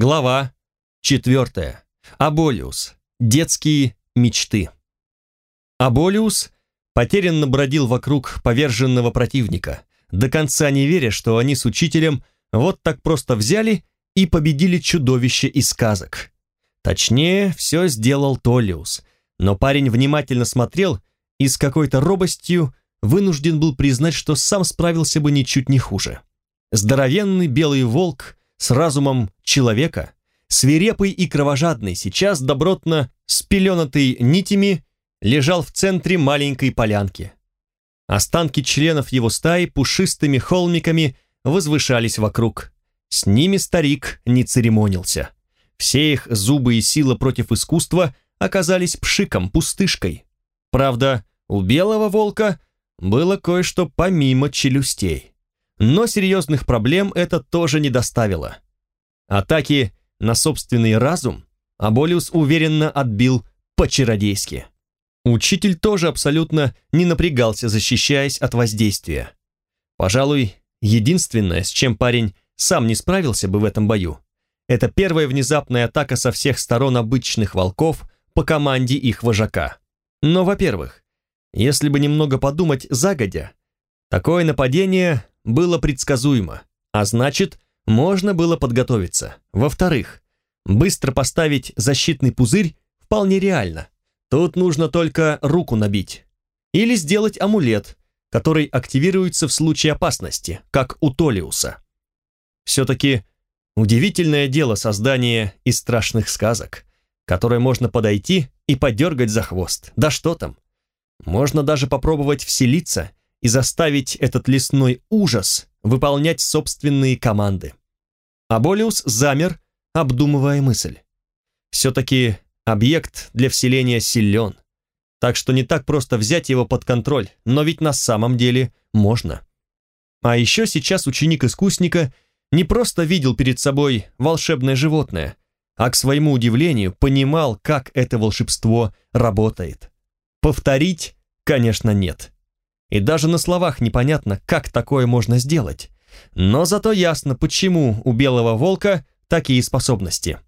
Глава 4. Аболиус. Детские мечты. Аболиус потерянно бродил вокруг поверженного противника, до конца не веря, что они с учителем вот так просто взяли и победили чудовище из сказок. Точнее, все сделал Толлиус, но парень внимательно смотрел и с какой-то робостью вынужден был признать, что сам справился бы ничуть не хуже. Здоровенный белый волк с разумом человека, свирепый и кровожадный, сейчас добротно спеленатый нитями, лежал в центре маленькой полянки. Останки членов его стаи пушистыми холмиками возвышались вокруг. С ними старик не церемонился. Все их зубы и сила против искусства оказались пшиком, пустышкой. Правда, у белого волка было кое-что помимо челюстей. Но серьезных проблем это тоже не доставило. Атаки на собственный разум Аболиус уверенно отбил по-чародейски. Учитель тоже абсолютно не напрягался, защищаясь от воздействия. Пожалуй, единственное, с чем парень сам не справился бы в этом бою, это первая внезапная атака со всех сторон обычных волков по команде их вожака. Но, во-первых, если бы немного подумать загодя, такое нападение было предсказуемо, а значит, можно было подготовиться. Во-вторых, быстро поставить защитный пузырь вполне реально. Тут нужно только руку набить. Или сделать амулет, который активируется в случае опасности, как у Толиуса. Все-таки удивительное дело создание из страшных сказок, которое можно подойти и подергать за хвост. Да что там? Можно даже попробовать вселиться и заставить этот лесной ужас выполнять собственные команды. Аболиус замер, обдумывая мысль. Все-таки объект для вселения силен, так что не так просто взять его под контроль, но ведь на самом деле можно. А еще сейчас ученик-искусника не просто видел перед собой волшебное животное, а к своему удивлению понимал, как это волшебство работает. Повторить, конечно, нет. И даже на словах непонятно, как такое можно сделать. Но зато ясно, почему у белого волка такие способности.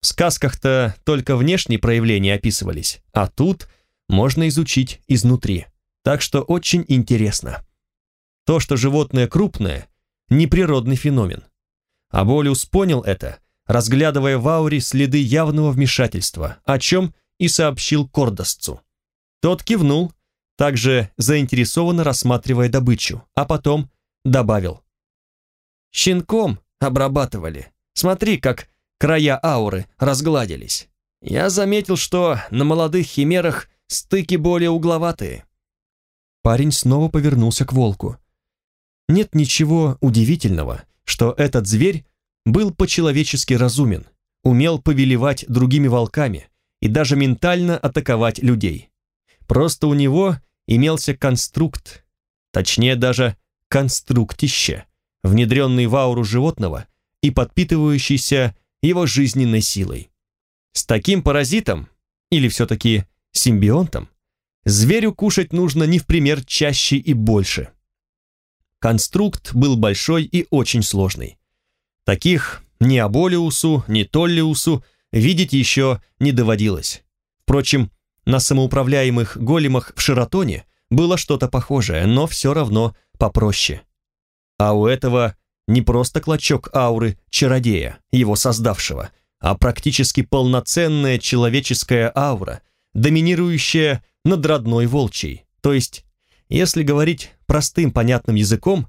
В сказках-то только внешние проявления описывались, а тут можно изучить изнутри. Так что очень интересно. То, что животное крупное, неприродный феномен. Аболиус понял это, разглядывая в ауре следы явного вмешательства, о чем и сообщил Кордосцу. Тот кивнул, также заинтересованно рассматривая добычу, а потом добавил. «Щенком обрабатывали. Смотри, как края ауры разгладились. Я заметил, что на молодых химерах стыки более угловатые». Парень снова повернулся к волку. Нет ничего удивительного, что этот зверь был по-человечески разумен, умел повелевать другими волками и даже ментально атаковать людей. Просто у него имелся конструкт, точнее даже конструктище, внедренный в ауру животного и подпитывающийся его жизненной силой. С таким паразитом, или все-таки симбионтом, зверю кушать нужно не в пример чаще и больше – Конструкт был большой и очень сложный. Таких ни Аболиусу, ни Толлиусу видеть еще не доводилось. Впрочем, на самоуправляемых големах в Шератоне было что-то похожее, но все равно попроще. А у этого не просто клочок ауры чародея, его создавшего, а практически полноценная человеческая аура, доминирующая над родной волчьей, то есть если говорить простым понятным языком,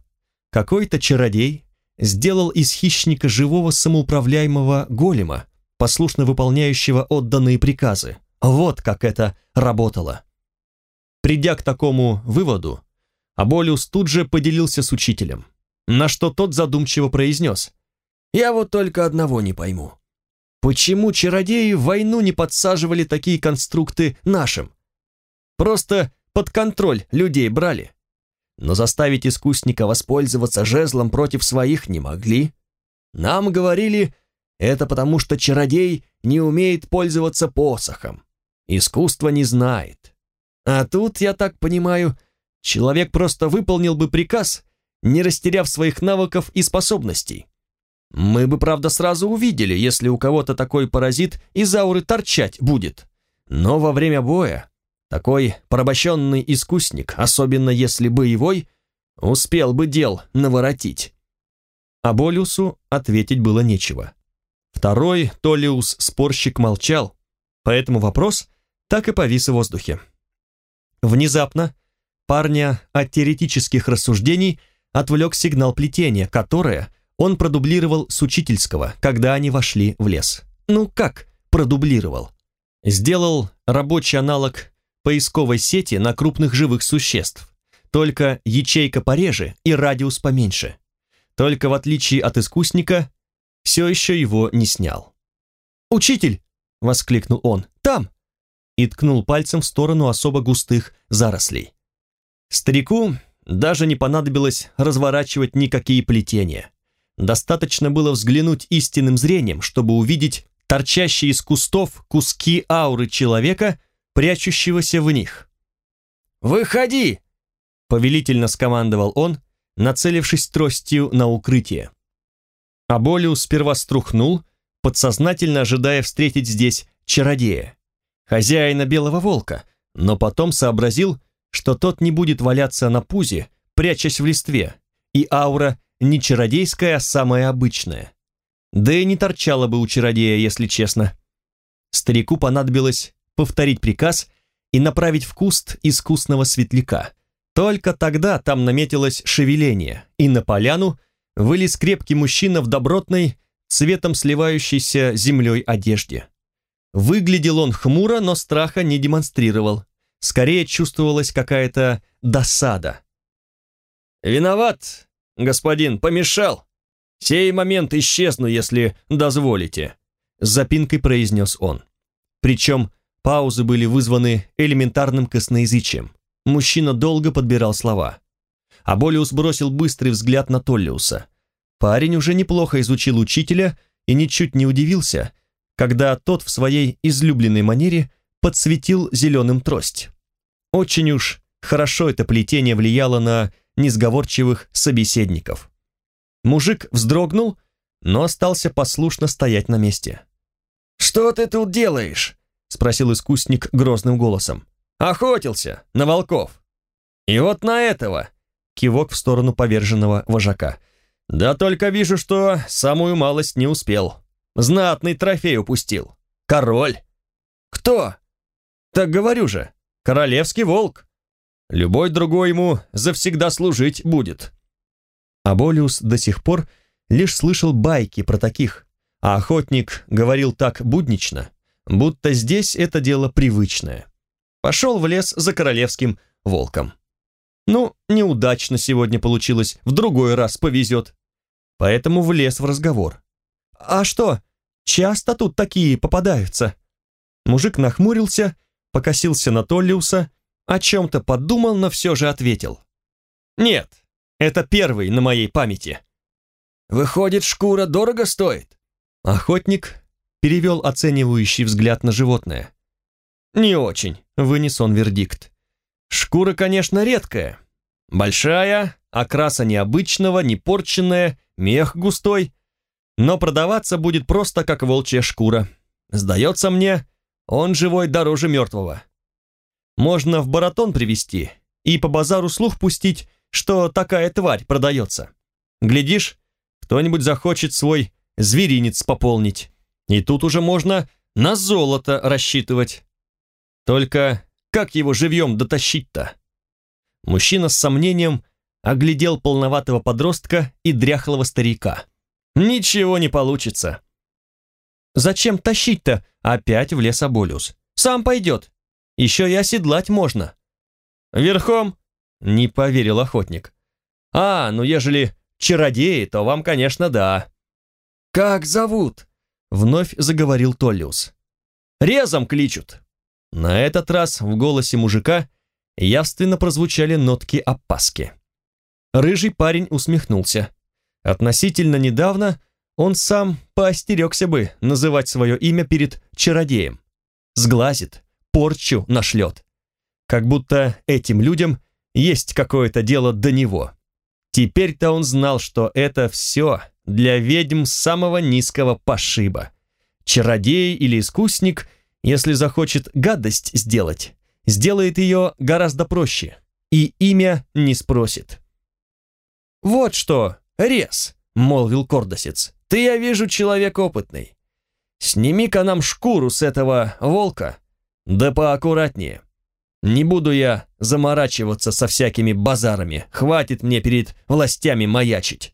какой-то чародей сделал из хищника живого самоуправляемого голема, послушно выполняющего отданные приказы. Вот как это работало. Придя к такому выводу, Аболиус тут же поделился с учителем, на что тот задумчиво произнес. «Я вот только одного не пойму. Почему чародеи в войну не подсаживали такие конструкты нашим? Просто под контроль людей брали. Но заставить искусника воспользоваться жезлом против своих не могли. Нам говорили, это потому что чародей не умеет пользоваться посохом. Искусство не знает. А тут, я так понимаю, человек просто выполнил бы приказ, не растеряв своих навыков и способностей. Мы бы, правда, сразу увидели, если у кого-то такой паразит из ауры торчать будет. Но во время боя такой порабощенный искусник, особенно если боевой, успел бы дел наворотить. А Болиусу ответить было нечего. Второй Толиус-спорщик молчал, поэтому вопрос так и повис в воздухе. Внезапно парня от теоретических рассуждений отвлек сигнал плетения, которое он продублировал с учительского, когда они вошли в лес. Ну как продублировал? Сделал рабочий аналог поисковой сети на крупных живых существ, только ячейка пореже и радиус поменьше. Только в отличие от искусника, все еще его не снял. «Учитель!» — воскликнул он. «Там!» И ткнул пальцем в сторону особо густых зарослей. Старику даже не понадобилось разворачивать никакие плетения. Достаточно было взглянуть истинным зрением, чтобы увидеть торчащие из кустов куски ауры человека, прячущегося в них. «Выходи!» — повелительно скомандовал он, нацелившись тростью на укрытие. Аболиус сперва струхнул, подсознательно ожидая встретить здесь чародея, хозяина белого волка, но потом сообразил, что тот не будет валяться на пузе, прячась в листве, и аура не чародейская, а самая обычная. Да и не торчала бы у чародея, если честно. Старику понадобилось повторить приказ и направить в куст искусного светляка. Только тогда там наметилось шевеление, и на поляну вылез крепкий мужчина в добротной, цветом сливающейся землей одежде. Выглядел он хмуро, но страха не демонстрировал. Скорее чувствовалась какая-то досада. «Виноват, господин, помешал. Сей момент исчезну, если дозволите», с запинкой произнес он. Причем паузы были вызваны элементарным косноязычием. Мужчина долго подбирал слова. Аболиус бросил быстрый взгляд на Толлиуса. Парень уже неплохо изучил учителя и ничуть не удивился, когда тот в своей излюбленной манере подсветил зеленым трость. Очень уж хорошо это плетение влияло на несговорчивых собеседников. Мужик вздрогнул, но остался послушно стоять на месте. «Что ты тут делаешь?» — спросил искусник грозным голосом. «Охотился на волков. И вот на этого!» — кивок в сторону поверженного вожака. «Да только вижу, что самую малость не успел. Знатный трофей упустил. Король!» «Кто?» «Так говорю же, королевский волк. Любой другой ему завсегда служить будет». Аболиус до сих пор лишь слышал байки про таких, а охотник говорил так буднично, будто здесь это дело привычное. Пошел в лес за королевским волком. Ну, неудачно сегодня получилось, в другой раз повезет. Поэтому влез в разговор. «А что, часто тут такие попадаются?» Мужик нахмурился, покосился на Толлиуса, о чем-то подумал, но все же ответил. «Нет, это первый на моей памяти». «Выходит, шкура дорого стоит?» Охотник перевел оценивающий взгляд на животное. «Не очень», — вынес он вердикт. «Шкура, конечно, редкая. Большая, окраса необычного, не порченная, мех густой, но продаваться будет просто как волчья шкура. Сдается мне, он живой дороже мертвого. Можно в баратон привезти и по базару слух пустить, что такая тварь продается. Глядишь, кто-нибудь захочет свой зверинец пополнить. И тут уже можно на золото рассчитывать. Только как его живьем дотащить-то? Мужчина с сомнением оглядел полноватого подростка и дряхлого старика. Ничего не получится. Зачем тащить-то? Опять в лес Аболиус. Сам пойдет. Еще и оседлать можно. Верхом? Не поверил охотник. А, ну ежели чародеи, то вам, конечно, да. Как зовут? Вновь заговорил Толлиус. Резом кличут. На этот раз в голосе мужика явственно прозвучали нотки опаски. Рыжий парень усмехнулся. Относительно недавно он сам поостерегся бы называть свое имя перед чародеем. Сглазит, порчу нашлет. Как будто этим людям есть какое-то дело до него. Теперь-то он знал, что это все для ведьм самого низкого пошиба. Чародей или искусник, если захочет гадость сделать, сделает ее гораздо проще, и имя не спросит. «Вот что, Рез», — молвил Кордосец, — «ты, я вижу, человек опытный. Сними-ка нам шкуру с этого волка, да поаккуратнее. Не буду я заморачиваться со всякими базарами, хватит мне перед властями маячить».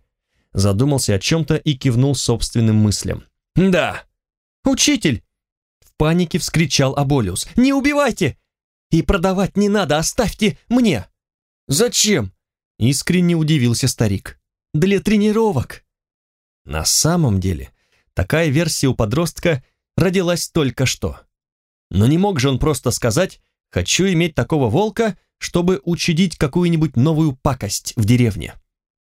Задумался о чем-то и кивнул собственным мыслям. «Да, учитель!» В панике вскричал Аболиус. «Не убивайте! И продавать не надо, оставьте мне!» «Зачем?» Искренне удивился старик. «Для тренировок». На самом деле, такая версия у подростка родилась только что. Но не мог же он просто сказать «хочу иметь такого волка», чтобы учудить какую-нибудь новую пакость в деревне.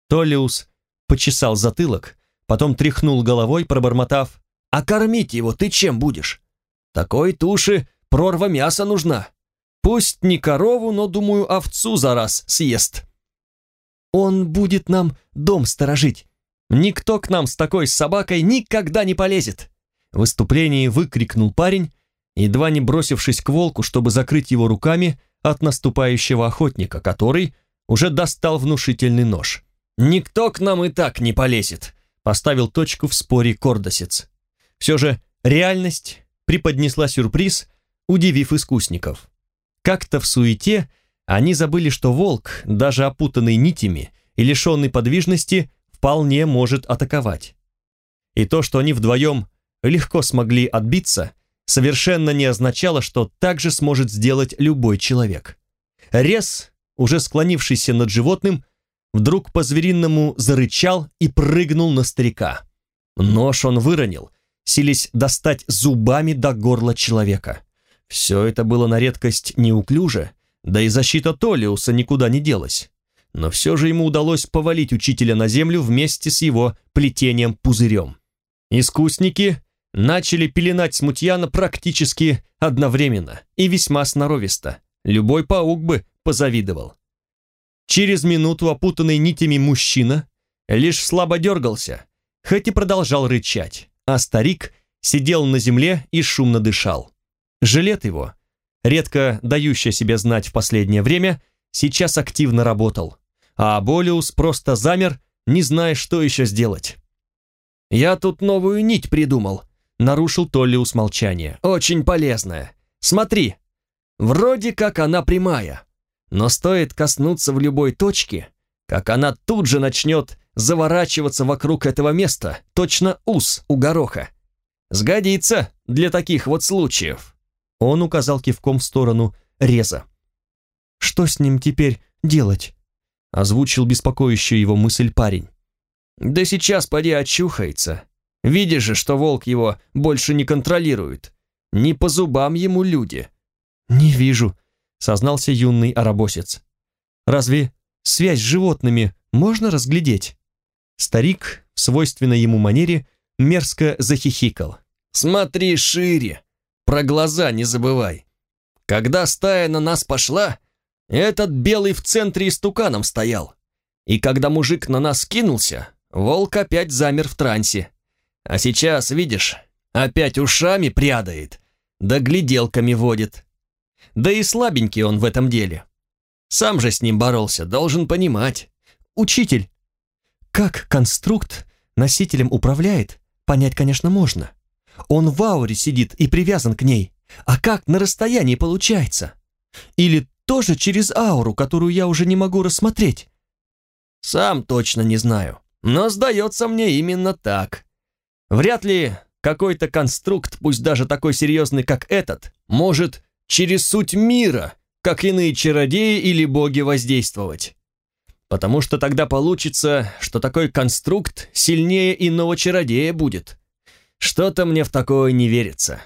Толиус почесал затылок, потом тряхнул головой, пробормотав «А кормить его ты чем будешь? Такой туши прорва мяса нужна. Пусть не корову, но, думаю, овцу за раз съест». Он будет нам дом сторожить. Никто к нам с такой собакой никогда не полезет!» В выступлении выкрикнул парень, едва не бросившись к волку, чтобы закрыть его руками от наступающего охотника, который уже достал внушительный нож. «Никто к нам и так не полезет!» поставил точку в споре Кордосец. Все же реальность преподнесла сюрприз, удивив искусников. Как-то в суете они забыли, что волк, даже опутанный нитями и лишенный подвижности, вполне может атаковать. И то, что они вдвоем легко смогли отбиться, совершенно не означало, что так же сможет сделать любой человек. Рез, уже склонившийся над животным, вдруг по-звериному зарычал и прыгнул на старика. Нож он выронил, сились достать зубами до горла человека. Все это было на редкость неуклюже, да и защита Толиуса никуда не делась. Но все же ему удалось повалить учителя на землю вместе с его плетением-пузырем. Искусники начали пеленать смутьяна практически одновременно и весьма сноровисто. Любой паук бы позавидовал. Через минуту опутанный нитями мужчина лишь слабо дергался, хоть и продолжал рычать, а старик сидел на земле и шумно дышал. Жилет его, редко дающий себе знать в последнее время, сейчас активно работал, а Аболиус просто замер, не зная, что еще сделать. «Я тут новую нить придумал», — нарушил Толлиус молчание. «Очень полезная. Смотри, вроде как она прямая, но стоит коснуться в любой точке, как она тут же начнет заворачиваться вокруг этого места, точно ус у гороха. Сгодится для таких вот случаев». Он указал кивком в сторону реза. «Что с ним теперь делать?» Озвучил беспокоящую его мысль парень. «Да сейчас поди очухается. Видишь же, что волк его больше не контролирует. Не по зубам ему люди». «Не вижу», — сознался юный арабосец. «Разве связь с животными можно разглядеть?» Старик, в свойственной ему манере, мерзко захихикал. «Смотри шире!» Про глаза не забывай. Когда стая на нас пошла, этот белый в центре истуканом стоял. И когда мужик на нас кинулся, волк опять замер в трансе. А сейчас, видишь, опять ушами прядает, да гляделками водит. Да и слабенький он в этом деле. Сам же с ним боролся, должен понимать. Учитель, как конструкт носителем управляет, понять, конечно, можно. Он в ауре сидит и привязан к ней. А как на расстоянии получается? Или тоже через ауру, которую я уже не могу рассмотреть? Сам точно не знаю, но сдается мне именно так. Вряд ли какой-то конструкт, пусть даже такой серьезный, как этот, может через суть мира, как иные чародеи или боги, воздействовать. Потому что тогда получится, что такой конструкт сильнее иного чародея будет. Что-то мне в такое не верится.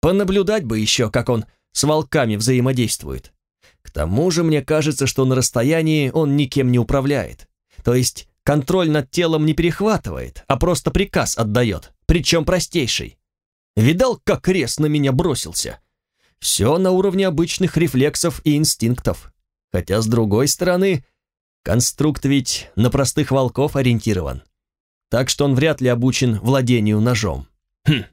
Понаблюдать бы еще, как он с волками взаимодействует. К тому же мне кажется, что на расстоянии он никем не управляет. То есть контроль над телом не перехватывает, а просто приказ отдает, причем простейший. Видал, как крест на меня бросился? Все на уровне обычных рефлексов и инстинктов. Хотя, с другой стороны, конструкт ведь на простых волков ориентирован. так что он вряд ли обучен владению ножом. Хм,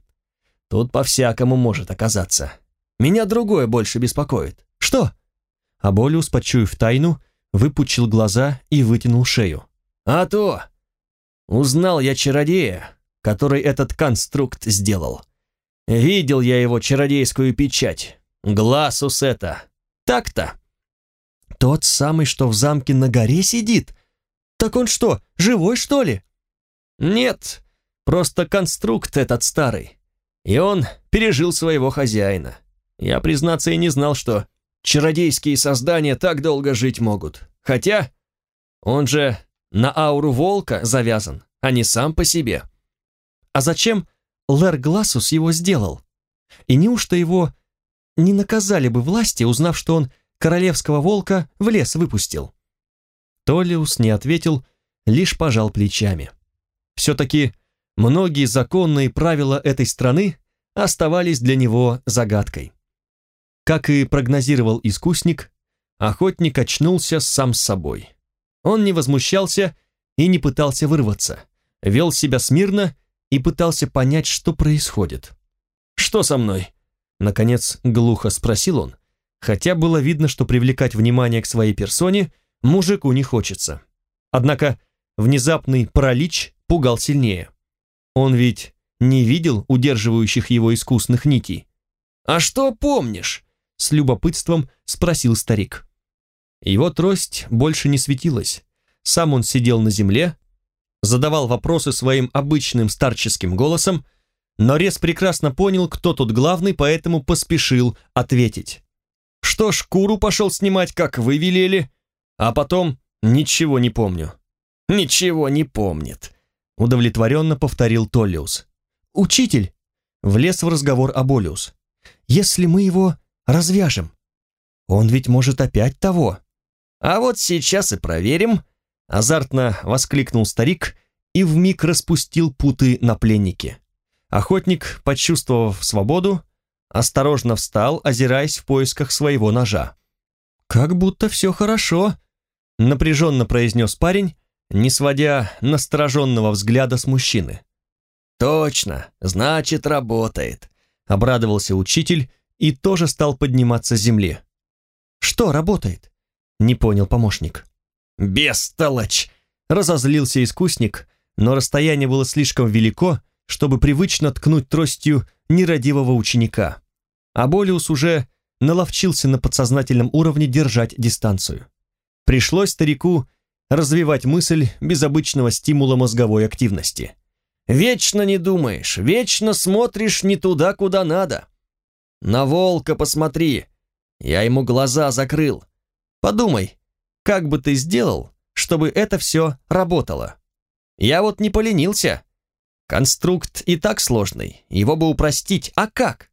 тут по-всякому может оказаться. Меня другое больше беспокоит. Что? Аболиус, почуяв тайну, выпучил глаза и вытянул шею. А то! Узнал я чародея, который этот конструкт сделал. Видел я его чародейскую печать. Гласус это. Так-то. Тот самый, что в замке на горе сидит? Так он что, живой, что ли? Нет, просто конструкт этот старый. И он пережил своего хозяина. Я, признаться, и не знал, что чародейские создания так долго жить могут. Хотя он же на ауру волка завязан, а не сам по себе. А зачем Лэр Глассус его сделал? И неужто его не наказали бы власти, узнав, что он королевского волка в лес выпустил? Толиус не ответил, лишь пожал плечами. Все-таки многие законные правила этой страны оставались для него загадкой. Как и прогнозировал искусник, охотник очнулся сам с собой. Он не возмущался и не пытался вырваться, вел себя смирно и пытался понять, что происходит. «Что со мной?» Наконец глухо спросил он, хотя было видно, что привлекать внимание к своей персоне мужику не хочется. Однако внезапный паралич пугал сильнее. Он ведь не видел удерживающих его искусных нитей. «А что помнишь?» с любопытством спросил старик. Его трость больше не светилась. Сам он сидел на земле, задавал вопросы своим обычным старческим голосом, но Рез прекрасно понял, кто тут главный, поэтому поспешил ответить. «Что, шкуру пошел снимать, как вы велели?» А потом «Ничего не помню». «Ничего не помнит», — удовлетворенно повторил Толлиус. «Учитель!» — влез в разговор Аболиус. «Если мы его развяжем. Он ведь может опять того. А вот сейчас и проверим, азартно воскликнул старик и вмиг распустил путы на пленнике. Охотник, почувствовав свободу, осторожно встал, озираясь в поисках своего ножа. «Как будто все хорошо», — напряженно произнес парень, не сводя настороженного взгляда с мужчины. «Точно, значит, работает», — обрадовался учитель и тоже стал подниматься с земли. «Что работает?» — не понял помощник. «Бестолочь!» — разозлился искусник, но расстояние было слишком велико, чтобы привычно ткнуть тростью нерадивого ученика. А Болиус уже наловчился на подсознательном уровне держать дистанцию. Пришлось старику развивать мысль без обычного стимула мозговой активности. «Вечно не думаешь, вечно смотришь не туда, куда надо. На волка посмотри. Я ему глаза закрыл. Подумай, как бы ты сделал, чтобы это все работало? Я вот не поленился. Конструкт и так сложный, его бы упростить, а как?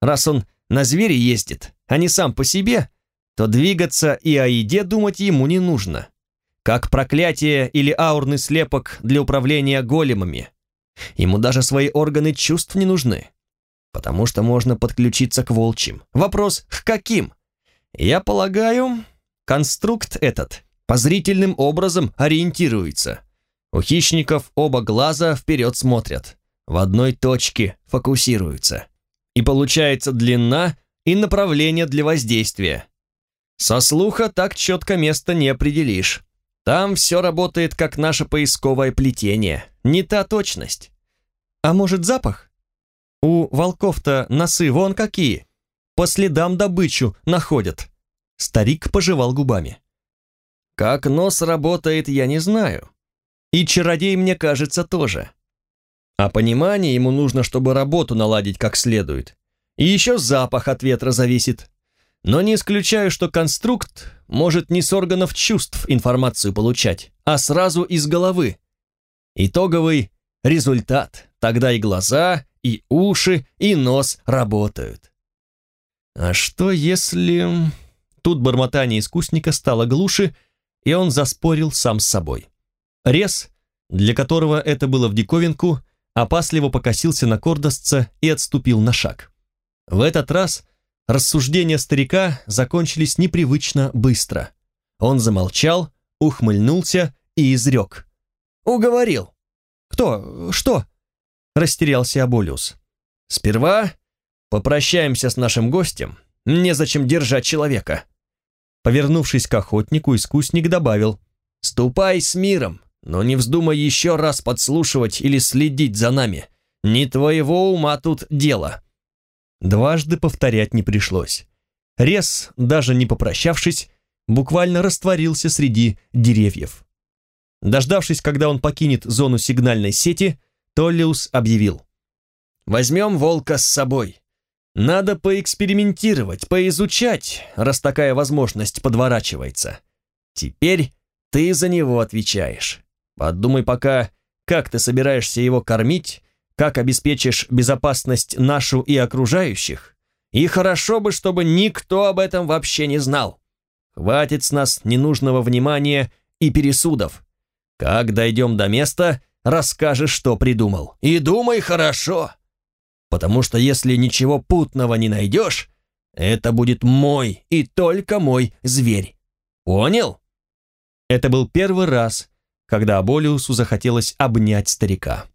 Раз он на звере ездит, а не сам по себе, то двигаться и о еде думать ему не нужно. Как проклятие или аурный слепок для управления големами. Ему даже свои органы чувств не нужны потому что можно подключиться к волчьим. Вопрос, к каким? Я полагаю, конструкт этот позрительным образом ориентируется. У хищников оба глаза вперед смотрят, в одной точке фокусируются. И получается длина и направление для воздействия. Со слуха так четко место не определишь. Там все работает как наше поисковое плетение, не та точность. А может запах? У волков-то носы вон какие. По следам добычу находят. Старик пожевал губами. Как нос работает, я не знаю. И чародей, мне кажется, тоже. А понимание ему нужно, чтобы работу наладить как следует. И еще запах от ветра зависит. Но не исключаю, что конструкт может не с органов чувств информацию получать, а сразу из головы. Итоговый результат. Тогда и глаза, и уши, и нос работают. А что если... Тут бормотание искусника стало глуше, и он заспорил сам с собой. Рез, для которого это было в диковинку, опасливо покосился на Кордосца и отступил на шаг. В этот раз рассуждения старика закончились непривычно быстро. Он замолчал, ухмыльнулся и изрек. «Уговорил. Кто? Что?» Растерялся Аболиус. «Сперва попрощаемся с нашим гостем. Незачем держать человека». Повернувшись к охотнику, искусник добавил. «Ступай с миром, но не вздумай еще раз подслушивать или следить за нами. Не твоего ума тут дело». Дважды повторять не пришлось. Рес, даже не попрощавшись, буквально растворился среди деревьев. Дождавшись, когда он покинет зону сигнальной сети, Толлиус объявил. «Возьмем волка с собой. Надо поэкспериментировать, поизучать, раз такая возможность подворачивается. Теперь ты за него отвечаешь. Подумай пока, как ты собираешься его кормить, как обеспечишь безопасность нашу и окружающих. И хорошо бы, чтобы никто об этом вообще не знал. Хватит с нас ненужного внимания и пересудов. Как дойдем до места, расскажешь, что придумал. И думай хорошо. Потому что если ничего путного не найдешь, это будет мой и только мой зверь. Понял? Это был первый раз, когда Аболиусу захотелось обнять старика.